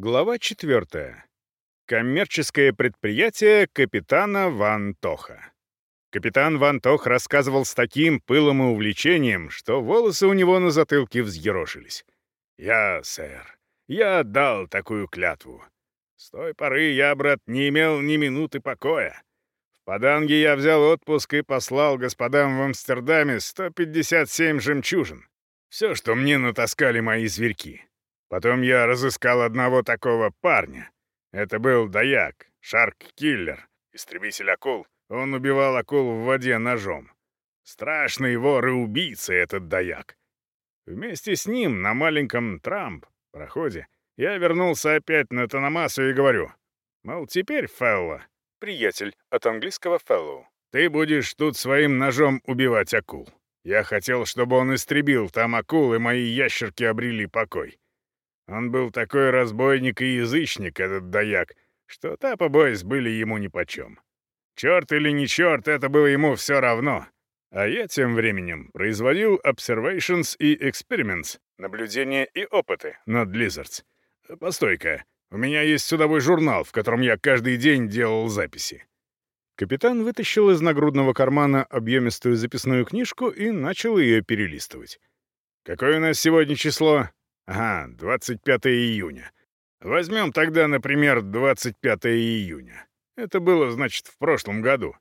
Глава 4. Коммерческое предприятие капитана Ван Тоха. Капитан Ван Тох рассказывал с таким пылом и увлечением, что волосы у него на затылке взъерошились. «Я, сэр, я отдал такую клятву. С той поры я, брат, не имел ни минуты покоя. В Паданге я взял отпуск и послал господам в Амстердаме 157 жемчужин. Все, что мне натаскали мои зверьки. Потом я разыскал одного такого парня. Это был Даяк, Шарк-киллер, истребитель акул. Он убивал акул в воде ножом. Страшный вор и убийца этот Даяк. Вместе с ним на маленьком Трамп, проходе, я вернулся опять на Танамасу и говорю, мол, теперь, Фелло, приятель от английского Fellow, ты будешь тут своим ножом убивать акул. Я хотел, чтобы он истребил там акул, и мои ящерки обрели покой. Он был такой разбойник и язычник, этот даяк, что Тапа Бойс были ему нипочем. Черт или не черт, это было ему все равно. А я тем временем производил observations и experiments, наблюдения и опыты над Lizards. Постой-ка, у меня есть судовой журнал, в котором я каждый день делал записи. Капитан вытащил из нагрудного кармана объемистую записную книжку и начал ее перелистывать. «Какое у нас сегодня число?» Ага, 25 июня. Возьмем тогда, например, 25 июня. Это было, значит, в прошлом году.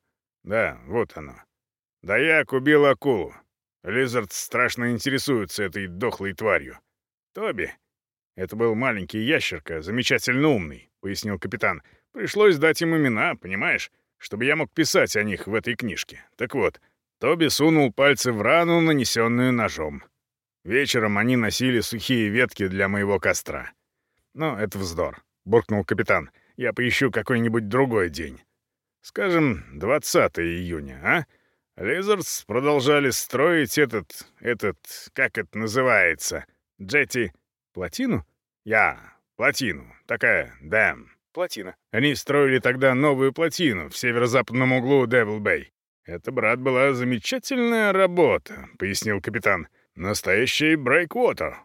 Да, вот оно. Даяк убил акулу. Лизард страшно интересуется этой дохлой тварью. Тоби. Это был маленький ящерка, замечательно умный, пояснил капитан. Пришлось дать им имена, понимаешь, чтобы я мог писать о них в этой книжке. Так вот, Тоби сунул пальцы в рану, нанесенную ножом. Вечером они носили сухие ветки для моего костра. «Но это вздор», — буркнул капитан. «Я поищу какой-нибудь другой день. Скажем, 20 июня, а? Лизардс продолжали строить этот... этот... как это называется? Джетти... плотину? Я... плотину. Такая... дэм. Плотина. Они строили тогда новую плотину в северо-западном углу Девил-Бэй. Это, брат, была замечательная работа», — пояснил капитан. Настоящий брейквотер.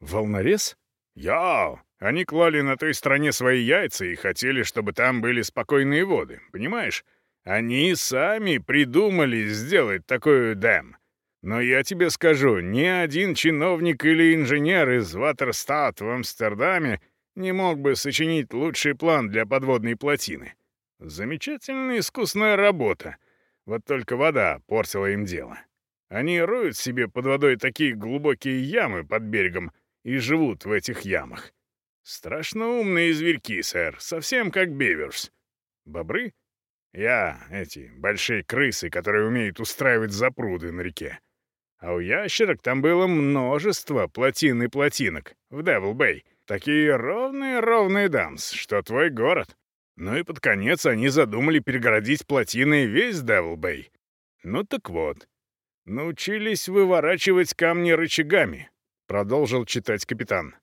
Волнорез? Я. Они клали на той стороне свои яйца и хотели, чтобы там были спокойные воды, понимаешь? Они сами придумали сделать такой дэм. Но я тебе скажу, ни один чиновник или инженер из Ватерстат в Амстердаме не мог бы сочинить лучший план для подводной плотины. Замечательная искусная работа. Вот только вода портила им дело. Они роют себе под водой такие глубокие ямы под берегом и живут в этих ямах. Страшно умные зверьки, сэр, совсем как беверс. Бобры? Я, эти, большие крысы, которые умеют устраивать запруды на реке. А у ящерок там было множество плотин и плотинок в Девил-Бэй. Такие ровные-ровные дамс, что твой город. Ну и под конец они задумали перегородить плотиной весь Девил-Бэй. Ну так вот, «Научились выворачивать камни рычагами», — продолжил читать капитан.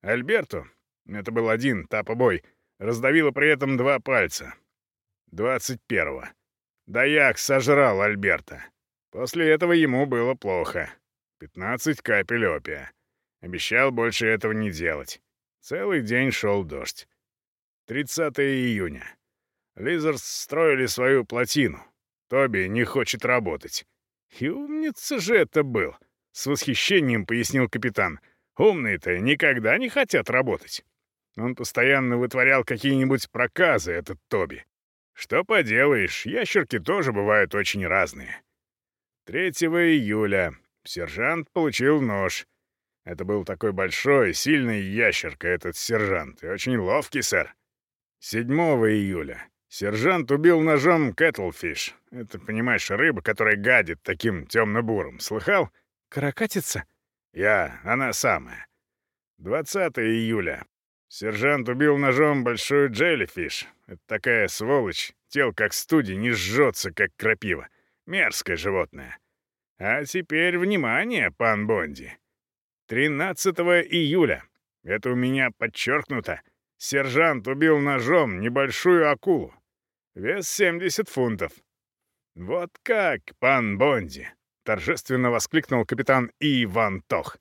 Альберту, это был один тапобой, раздавило при этом два пальца. Двадцать первого. Даяк сожрал Альберта. После этого ему было плохо. Пятнадцать капель опия. Обещал больше этого не делать. Целый день шел дождь. 30 июня. Лизардс строили свою плотину. Тоби не хочет работать. «И умница же это был!» — с восхищением пояснил капитан. «Умные-то никогда не хотят работать». Он постоянно вытворял какие-нибудь проказы, этот Тоби. Что поделаешь, ящерки тоже бывают очень разные. 3 июля сержант получил нож. Это был такой большой, сильный ящерка, этот сержант, и очень ловкий, сэр. 7 июля Сержант убил ножом кэтлфиш. Это, понимаешь, рыба, которая гадит таким темно-бурым. Слыхал? Каракатица? Я, она самая. 20 июля. Сержант убил ножом большую джеллифиш. Это такая сволочь. Тел как студий, не жжется, как крапива. Мерзкое животное. А теперь внимание, пан Бонди. 13 июля. Это у меня подчеркнуто. Сержант убил ножом небольшую акулу. Вес 70 фунтов. «Вот как, пан Бонди!» — торжественно воскликнул капитан Иван Тох.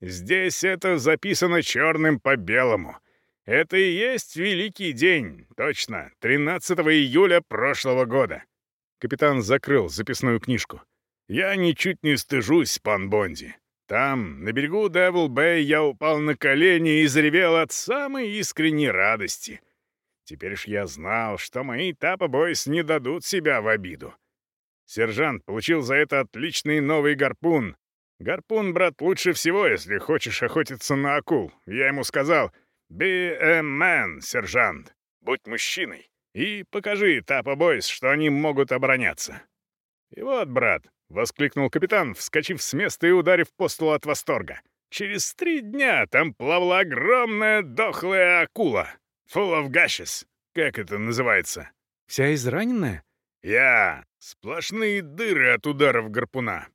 «Здесь это записано черным по белому. Это и есть великий день, точно, 13 июля прошлого года. Капитан закрыл записную книжку. Я ничуть не стыжусь, пан Бонди. Там, на берегу Девил-Бэй, я упал на колени и заревел от самой искренней радости. Теперь ж я знал, что мои Тапа-Бойс не дадут себя в обиду. Сержант получил за это отличный новый гарпун. Гарпун, брат, лучше всего, если хочешь охотиться на акул. Я ему сказал «Be a man, сержант. Будь мужчиной. И покажи Тапа-Бойс, что они могут обороняться». И вот, брат, — воскликнул капитан, вскочив с места и ударив по столу от восторга. «Через три дня там плавала огромная дохлая акула. Full of gashes. Как это называется?» «Вся израненная?» «Я. Сплошные дыры от ударов гарпуна».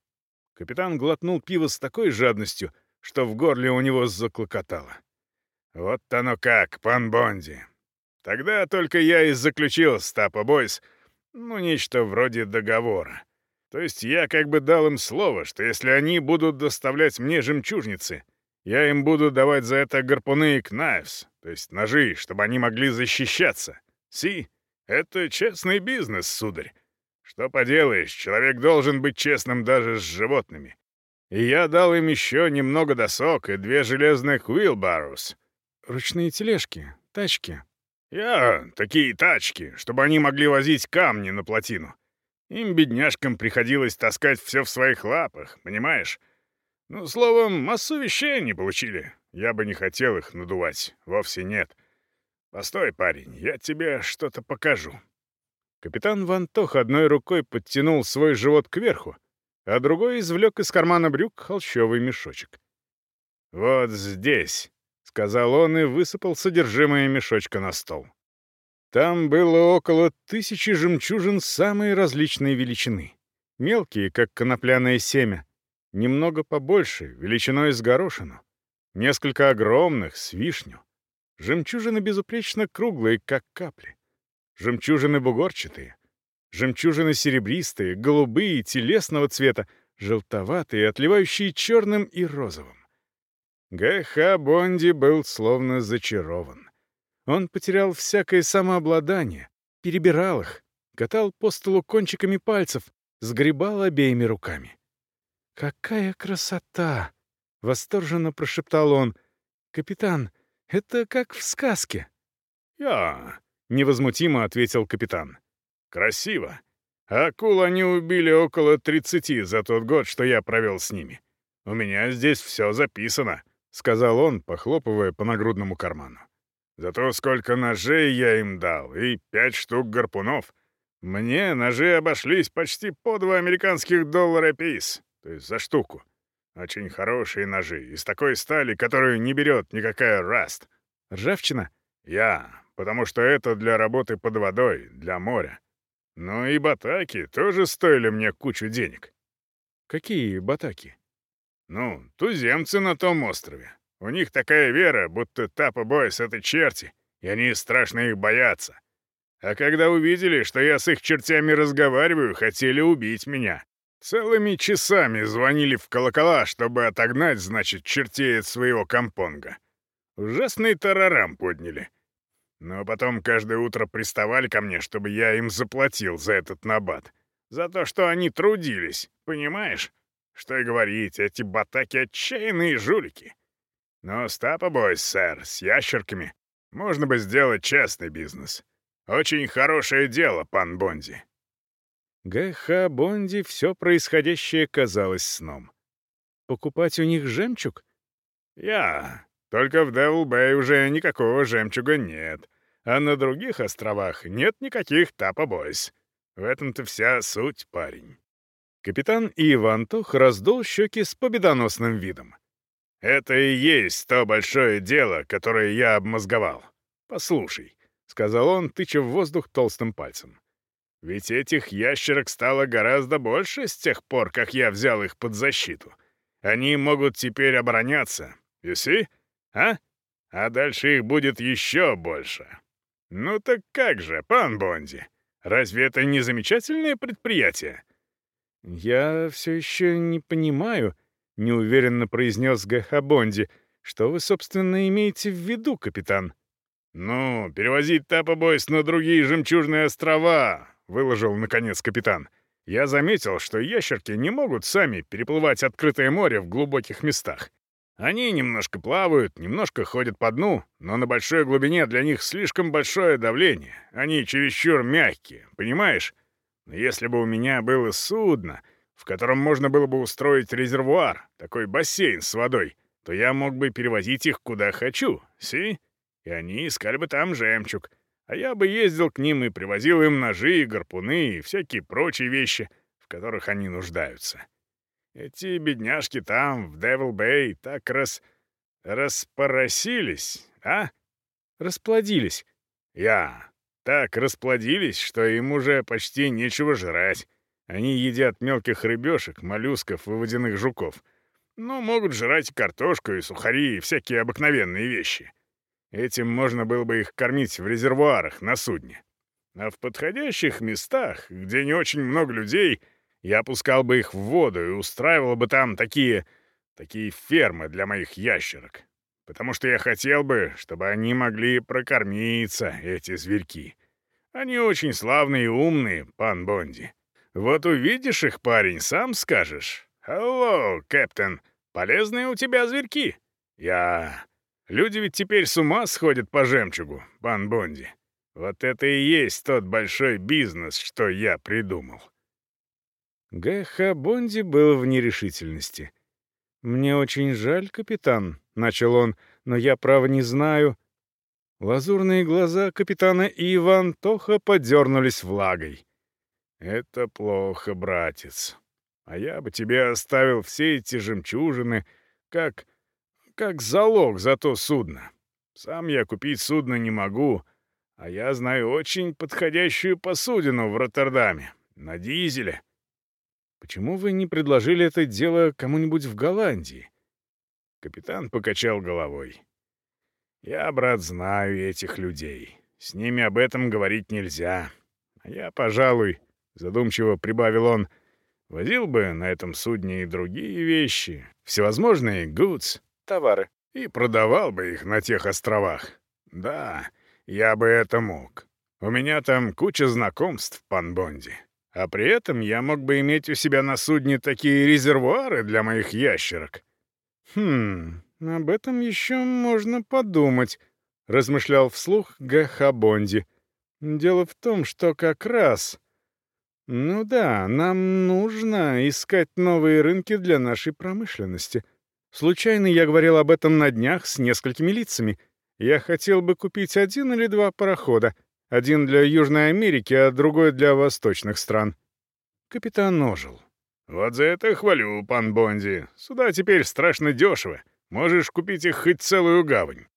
Капитан глотнул пиво с такой жадностью, что в горле у него заклокотало. «Вот оно как, пан Бонди. Тогда только я и заключил с Тапа Бойс, ну, нечто вроде договора. То есть я как бы дал им слово, что если они будут доставлять мне жемчужницы, я им буду давать за это гарпуны и кнайвс, то есть ножи, чтобы они могли защищаться. Си, это честный бизнес, сударь. Что поделаешь, человек должен быть честным даже с животными. И я дал им еще немного досок и две железных wheelbarrows. Ручные тележки, тачки. Я такие тачки, чтобы они могли возить камни на плотину. Им, бедняжкам, приходилось таскать все в своих лапах, понимаешь? Ну, словом, массу вещей они получили. Я бы не хотел их надувать, вовсе нет. Постой, парень, я тебе что-то покажу». Капитан Вантох одной рукой подтянул свой живот кверху, а другой извлек из кармана брюк холщовый мешочек. «Вот здесь», — сказал он и высыпал содержимое мешочка на стол. Там было около тысячи жемчужин самой различной величины. Мелкие, как конопляное семя, немного побольше, величиной с горошину. Несколько огромных, с вишню. Жемчужины безупречно круглые, как капли. Жемчужины бугорчатые. Жемчужины серебристые, голубые, телесного цвета, желтоватые, отливающие черным и розовым. Г.Х. Бонди был словно зачарован. Он потерял всякое самообладание, перебирал их, катал по столу кончиками пальцев, сгребал обеими руками. «Какая красота!» — восторженно прошептал он. «Капитан, это как в сказке». «Я...» — невозмутимо ответил капитан. «Красиво. Акул они убили около тридцати за тот год, что я провел с ними. У меня здесь все записано», — сказал он, похлопывая по нагрудному карману. Зато сколько ножей я им дал, и пять штук гарпунов. Мне ножи обошлись почти по два американских доллара пис, то есть за штуку. Очень хорошие ножи, из такой стали, которую не берет никакая раст. Ржавчина? Я, потому что это для работы под водой, для моря. Ну и батаки тоже стоили мне кучу денег. Какие батаки? Ну, туземцы на том острове. У них такая вера, будто Тапа Бойс — это черти, и они страшно их боятся. А когда увидели, что я с их чертями разговариваю, хотели убить меня. Целыми часами звонили в колокола, чтобы отогнать, значит, чертей от своего компонга. Ужасный тарарам подняли. Но потом каждое утро приставали ко мне, чтобы я им заплатил за этот набат. За то, что они трудились, понимаешь? Что и говорить, эти батаки — отчаянные жулики. Но с Тапа сэр, с ящерками, можно бы сделать честный бизнес. Очень хорошее дело, пан Бонди». Г.Х. Бонди все происходящее казалось сном. «Покупать у них жемчуг?» «Я. Только в Девил-Бэй уже никакого жемчуга нет. А на других островах нет никаких Тапа Бойс. В этом-то вся суть, парень». Капитан Иван Тох раздул щеки с победоносным видом. «Это и есть то большое дело, которое я обмозговал. Послушай», — сказал он, тыча в воздух толстым пальцем. «Ведь этих ящерок стало гораздо больше с тех пор, как я взял их под защиту. Они могут теперь обороняться. See? А? А дальше их будет еще больше. Ну так как же, пан Бонди? Разве это не замечательное предприятие?» «Я все еще не понимаю», — неуверенно произнес Г.Х. Бонди. «Что вы, собственно, имеете в виду, капитан?» «Ну, перевозить Тапа-Бойс на другие жемчужные острова», — выложил, наконец, капитан. «Я заметил, что ящерки не могут сами переплывать открытое море в глубоких местах. Они немножко плавают, немножко ходят по дну, но на большой глубине для них слишком большое давление. Они чересчур мягкие, понимаешь? Если бы у меня было судно, в котором можно было бы устроить резервуар, такой бассейн с водой, то я мог бы перевозить их куда хочу, си? И они искали бы там жемчуг. А я бы ездил к ним и привозил им ножи, гарпуны и всякие прочие вещи, в которых они нуждаются. Эти бедняжки там, в Девил-Бэй, так раз... распоросились, а? Расплодились. Я. Так расплодились, что им уже почти нечего жрать. Они едят мелких рыбешек, моллюсков и водяных жуков. Но могут жрать картошку, и сухари, и всякие обыкновенные вещи. Этим можно было бы их кормить в резервуарах на судне. А в подходящих местах, где не очень много людей, я опускал бы их в воду и устраивал бы там такие... такие фермы для моих ящерок. Потому что я хотел бы, чтобы они могли прокормиться, эти зверьки. Они очень славные и умные, пан Бонди. Вот увидишь их, парень, сам скажешь. «Алло, кэптен, полезные у тебя зверьки?» «Я...» Люди ведь теперь с ума сходят по жемчугу, пан Бонди. Вот это и есть тот большой бизнес, что я придумал. Г.Х. Бонди был в нерешительности. «Мне очень жаль, капитан», — начал он, — «но я, право, не знаю». Лазурные глаза капитана и Иван Тоха подернулись влагой. «Это плохо, братец. А я бы тебе оставил все эти жемчужины, как как залог за то судно. Сам я купить судно не могу, а я знаю очень подходящую посудину в Роттердаме, на дизеле. Почему вы не предложили это дело кому-нибудь в Голландии? Капитан покачал головой. Я, брат, знаю этих людей. С ними об этом говорить нельзя. А я, пожалуй, задумчиво прибавил он, возил бы на этом судне и другие вещи, всевозможные goods, товары. И продавал бы их на тех островах. Да, я бы это мог. У меня там куча знакомств, пан Бонди. А при этом я мог бы иметь у себя на судне такие резервуары для моих ящерок. Хм, об этом еще можно подумать, размышлял вслух Г.Х. Бонди. Дело в том, что как раз... Ну да, нам нужно искать новые рынки для нашей промышленности — Случайно я говорил об этом на днях с несколькими лицами. Я хотел бы купить один или два парохода. Один для Южной Америки, а другой для восточных стран. Капитан ожил. «Вот за это хвалю, пан Бонди. Сюда теперь страшно дешево. Можешь купить их хоть целую гавань».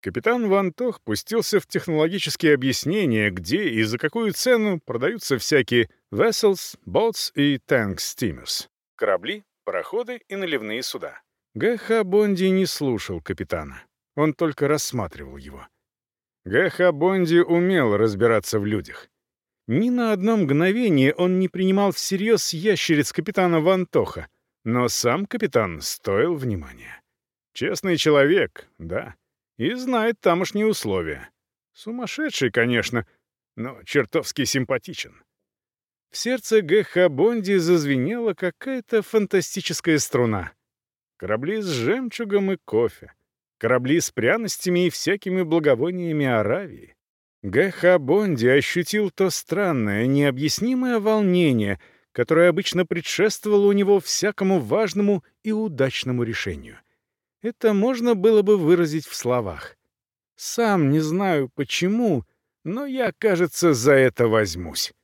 Капитан Ван Тох пустился в технологические объяснения, где и за какую цену продаются всякие vessels, boats и tank steamers. Корабли, пароходы и наливные суда. Г.Х. Бонди не слушал капитана. Он только рассматривал его. Г.Х. Бонди умел разбираться в людях. Ни на одно мгновение он не принимал всерьез ящериц капитана Вантоха, но сам капитан стоил внимания. Честный человек, да, и знает тамошние условия. Сумасшедший, конечно, но чертовски симпатичен. В сердце Г.Х. Бонди зазвенела какая-то фантастическая струна — корабли с жемчугом и кофе, корабли с пряностями и всякими благовониями Аравии. Г.Х. Бонди ощутил то странное, необъяснимое волнение, которое обычно предшествовало у него всякому важному и удачному решению. Это можно было бы выразить в словах. «Сам не знаю почему, но я, кажется, за это возьмусь».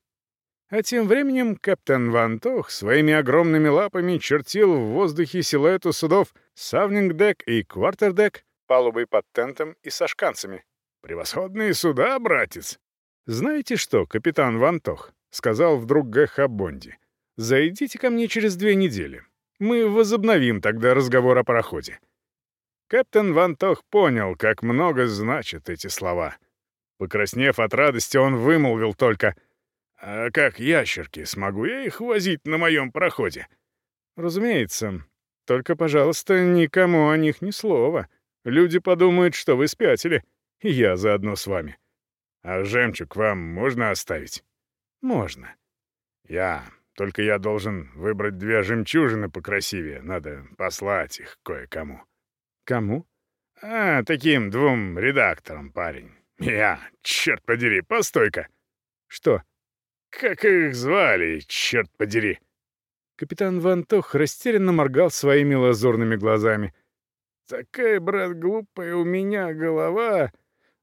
А тем временем капитан Ван Тох своими огромными лапами чертил в воздухе силуэту судов Савнингдек и Квартердек, палубой под тентом и со шканцами. «Превосходные суда, братец!» «Знаете что, капитан Ван Тох?» — сказал вдруг Г.Х. Бонди. «Зайдите ко мне через две недели. Мы возобновим тогда разговор о пароходе». Капитан Ван Тох понял, как много значат эти слова. Покраснев от радости, он вымолвил только — «А как ящерки? Смогу я их возить на моем проходе?» «Разумеется. Только, пожалуйста, никому о них ни слова. Люди подумают, что вы спятили. И я заодно с вами. А жемчуг вам можно оставить? Можно. Я. Только я должен выбрать две жемчужины покрасивее. Надо послать их кое-кому. Кому? А, таким двум редакторам, парень. Я, черт подери, постой-ка. Что? Как их звали, черт подери? Капитан Вантох растерянно моргал своими лазурными глазами. Такая, брат, глупая у меня голова.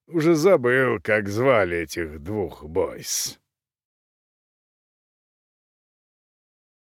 Уже забыл, как звали этих двух бойс.